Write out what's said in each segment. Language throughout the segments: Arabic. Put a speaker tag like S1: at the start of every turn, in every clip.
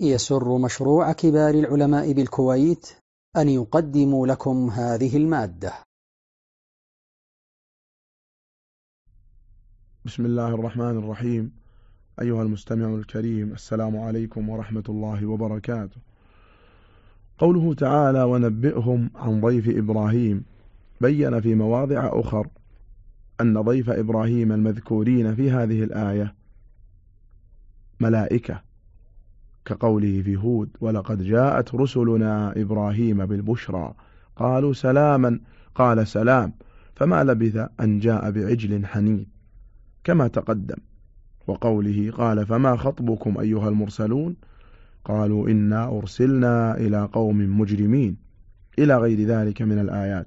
S1: يسر مشروع كبار العلماء بالكويت أن يقدم لكم هذه المادة.
S2: بسم الله الرحمن الرحيم. أيها المستمع الكريم السلام عليكم ورحمة الله وبركاته. قوله تعالى ونبئهم عن ضيف إبراهيم بين في مواضع أخر أن ضيف إبراهيم المذكورين في هذه الآية ملائكة. كقوله في هود ولقد جاءت رسلنا إبراهيم بالبشرى. قالوا سلاما قال سلام فما لبث أن جاء بعجل حنيد كما تقدم وقوله قال فما خطبكم أيها المرسلون؟ قالوا إنا أرسلنا إلى قوم مجرمين. إلى غير ذلك من الآيات.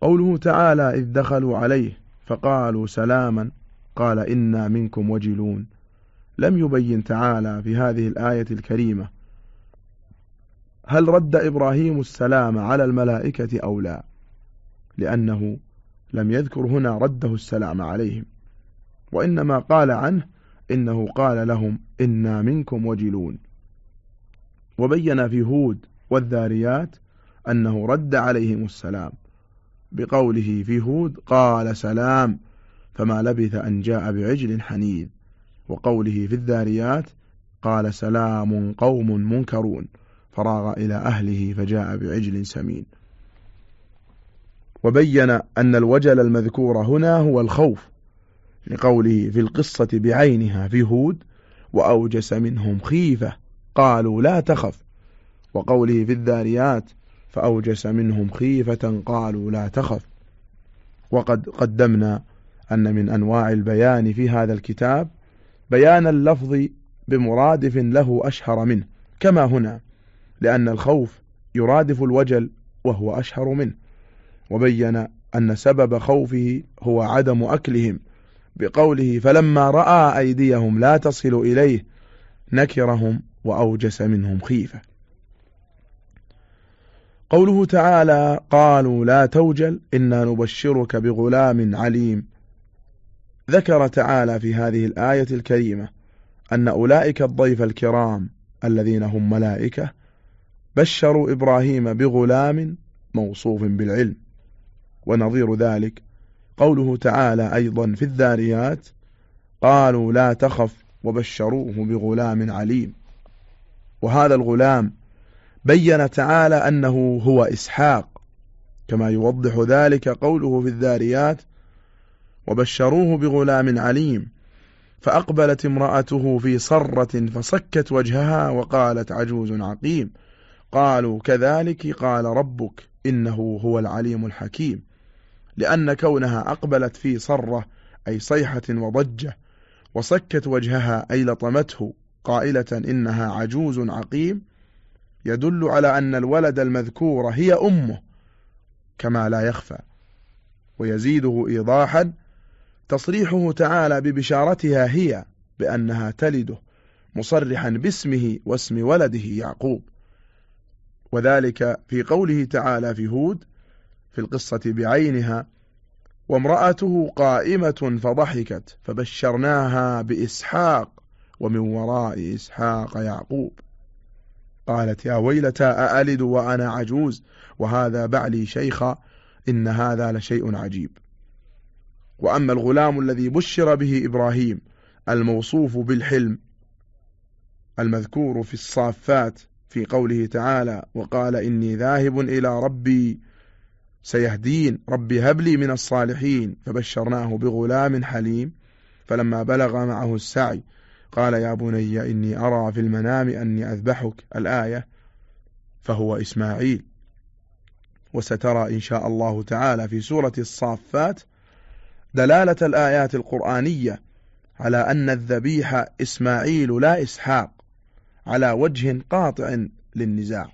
S2: قوله تعالى إذ دخلوا عليه فقالوا سلاما قال إنا منكم وجلون. لم يبين تعالى في هذه الآية الكريمة. هل رد إبراهيم السلام على الملائكة أو لا؟ لأنه لم يذكر هنا رده السلام عليهم. وإنما قال عنه إنه قال لهم إنا منكم وجلون. وبين في هود والذاريات أنه رد عليهم السلام. بقوله في هود قال سلام فما لبث أن جاء بعجل حنيذ. وقوله في الذاريات قال سلام قوم منكرون فراغ إلى أهله فجاء بعجل سمين. وبين أن الوجل المذكور هنا هو الخوف لقوله في القصة بعينها في هود وأوجس منهم خيفة قالوا لا تخف. وقوله في الذاريات فأوجس منهم خيفة قالوا لا تخف. وقد قدمنا أن من أنواع البيان في هذا الكتاب بيان اللفظ بمرادف له أشهر منه كما هنا لأن الخوف يرادف الوجل وهو أشهر منه وبين أن سبب خوفه هو عدم أكلهم بقوله فلما رأى أيديهم لا تصل إليه نكرهم وأوجس منهم خيفة قوله تعالى قالوا لا توجل إنا نبشرك بغلام عليم ذكر تعالى في هذه الآية الكريمة أن أولئك الضيف الكرام الذين هم ملائكة بشروا إبراهيم بغلام موصوف بالعلم. ونظير ذلك قوله تعالى أيضا في الذاريات قالوا لا تخف وبشروه بغلام عليم. وهذا الغلام بين تعالى أنه هو إسحاق كما يوضح ذلك قوله في الذاريات وبشروه بغلام عليم فأقبلت امرأته في صرة فصكت وجهها وقالت عجوز عقيم قالوا كذلك قال ربك إنه هو العليم الحكيم لأن كونها أقبلت في صرة أي صيحة وضجة وصكت وجهها أي لطمته قائلة إنها عجوز عقيم يدل على أن الولد المذكور هي أمه كما لا يخفى ويزيده إيضاحا تصريحه تعالى ببشارتها هي بأنها تلده مصرحا باسمه واسم ولده يعقوب. وذلك في قوله تعالى في هود في القصة بعينها وامرأته قائمة فضحكت فبشرناها بإسحاق ومن وراء إسحاق يعقوب. قالت يا ويلتى أألد وأنا عجوز؟ وهذا بعلي شيخا إن هذا لشيء عجيب. وأما الغلام الذي بشر به إبراهيم الموصوف بالحلم المذكور في الصافات في قوله تعالى وقال إني ذاهب إلى ربي سيهدين ربي هب لي من الصالحين فبشرناه بغلام حليم فلما بلغ معه السعي قال يا بني إني أرى في المنام أني أذبحك الآية فهو إسماعيل وسترى إن شاء الله تعالى في سورة الصافات دلالة الآيات القرآنية على أن الذبيح إسماعيل لا إسحاق على وجه قاطع للنزاع.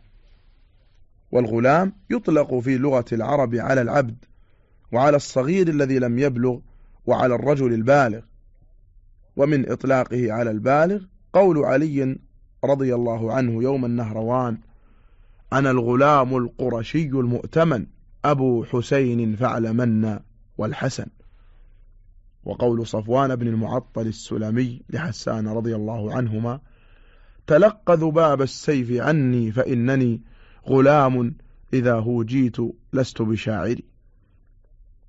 S2: والغلام يطلق في لغة العرب على العبد وعلى الصغير الذي لم يبلغ وعلى الرجل البالغ. ومن إطلاقه على البالغ قول علي رضي الله عنه يوم النهروان أنا الغلام القرشي المؤتمن أبو حسين فعلمنا والحسن. وقول صفوان بن المعطل السلمي لحسان رضي الله عنهما تلق ذباب السيف عني فإنني غلام إذا هوجيت لست بشاعري.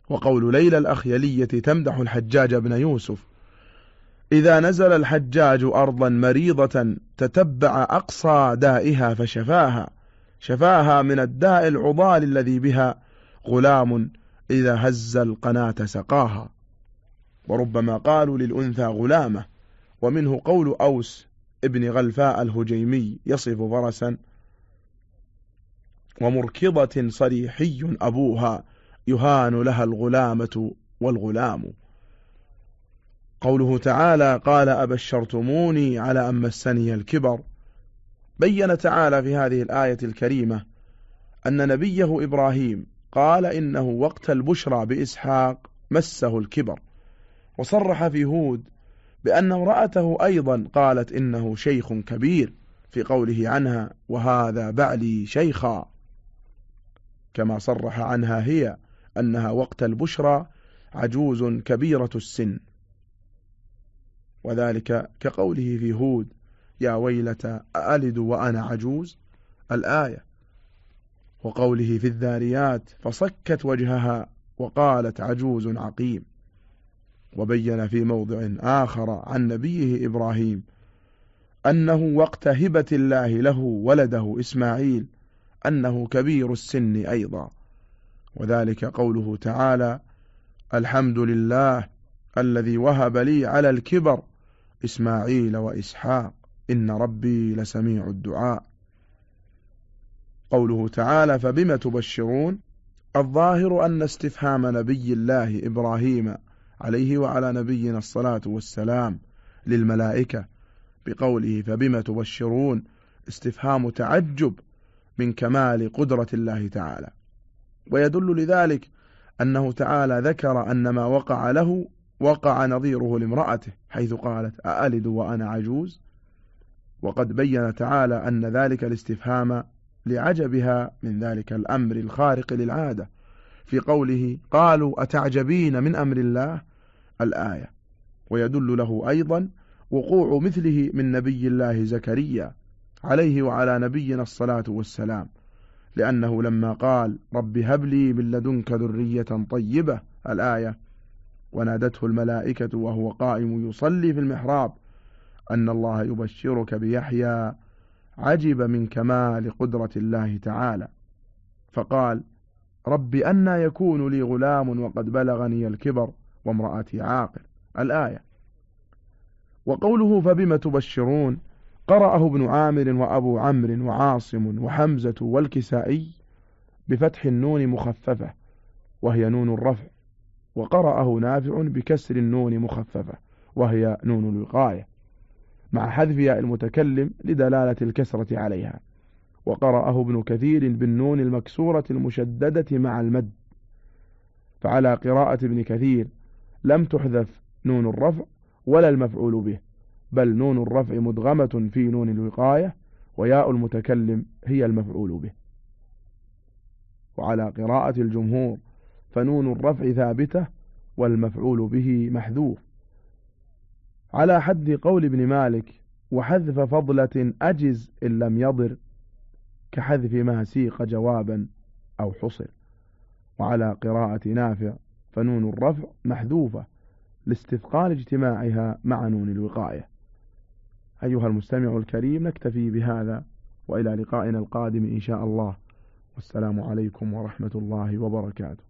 S2: وقول ليلى الأخيلية تمدح الحجاج بن يوسف. إذا نزل الحجاج أرضا مريضة تتبع أقصى دائها فشفاها. شفاها من الداء العضال الذي بها غلام إذا هز القناة سقاها. وربما قالوا للأنثى غلامة ومنه قول أوس ابن غلفاء الهجيمي يصف فرسا ومركضة صريحي أبوها يهان لها الغلامة والغلام قوله تعالى قال أبشرتموني على أن مسني الكبر بين تعالى في هذه الآية الكريمة أن نبيه إبراهيم قال إنه وقت البشرى بإسحاق مسه الكبر. وصرح في هود بأن امرأته أيضا قالت إنه شيخ كبير في قوله عنها وهذا بعلي شيخا. كما صرح عنها هي أنها وقت البشرى عجوز كبيرة السن. وذلك كقوله في هود يا ويلة أألد وأنا عجوز؟ الآية. وقوله في الذاريات فصكت وجهها وقالت عجوز عقيم. وبين في موضع آخر عن نبيه إبراهيم أنه وقت هبة الله له ولده إسماعيل أنه كبير السن أيضا وذلك قوله تعالى الحمد لله الذي وهب لي على الكبر إسماعيل وإسحاق إن ربي لسميع الدعاء قوله تعالى فبم تبشرون الظاهر أن استفهام نبي الله إبراهيم عليه وعلى نبينا الصلاة والسلام للملائكة بقوله فبم تبشرون استفهام تعجب من كمال قدرة الله تعالى. ويدل لذلك أنه تعالى ذكر أن ما وقع له وقع نظيره لامرأته حيث قالت أألد وأنا عجوز؟ وقد بين تعالى أن ذلك الاستفهام لعجبها من ذلك الأمر الخارق للعادة. في قوله قالوا أتعجبين من أمر الله؟ الآية. ويدل له أيضا وقوع مثله من نبي الله زكريا عليه وعلى نبينا الصلاة والسلام لأنه لما قال رب هب لي من لدنك ذرية طيبة الآية ونادته الملائكة وهو قائم يصلي في المحراب أن الله يبشرك بيحيى عجب من كمال قدرة الله تعالى. فقال رب أنا يكون لي غلام وقد بلغني الكبر وامرأتي عاقل الآية. وقوله فبم تبشرون؟ قرأه ابن عامر وأبو عمرو وعاصم وحمزة والكسائي بفتح النون مخففة وهي نون الرفع. وقرأه نافع بكسر النون مخففة وهي نون الوقاية مع حذف ياء المتكلم لدلالة الكسرة عليها. وقرأه ابن كثير بالنون المكسورة المشددة مع المد. فعلى قراءة ابن كثير لم تحذف نون الرفع ولا المفعول به بل نون الرفع مدغمة في نون الوقاية وياء المتكلم هي المفعول به. وعلى قراءة الجمهور فنون الرفع ثابتة والمفعول به محذوف. على حد قول ابن مالك وحذف فضلة أجز إن لم يضر كحذف ما سيق جوابا أو حصر. وعلى قراءة نافع فنون الرفع محذوفة لاستثقال اجتماعها مع نون الوقاية. أيها المستمع الكريم نكتفي بهذا وإلى لقائنا القادم إن شاء الله. والسلام عليكم ورحمة الله وبركاته.